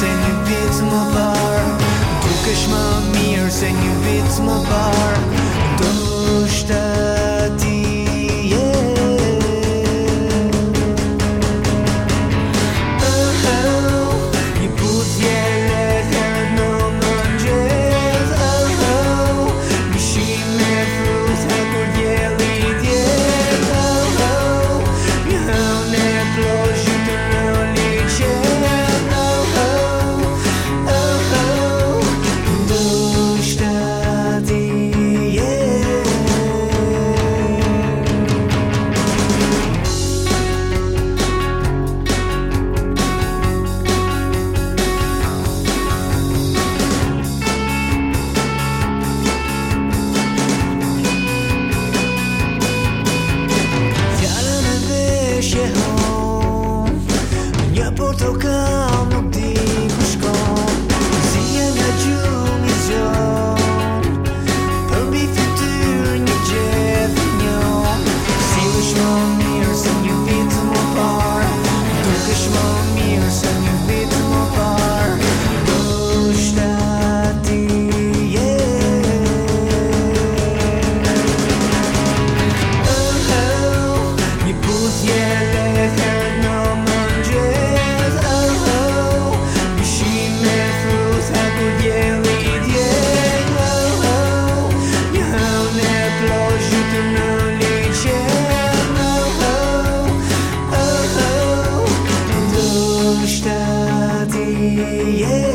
seni bitmalar Dokuşma mir seni bitmalar Doğuşta 首歌 yeah.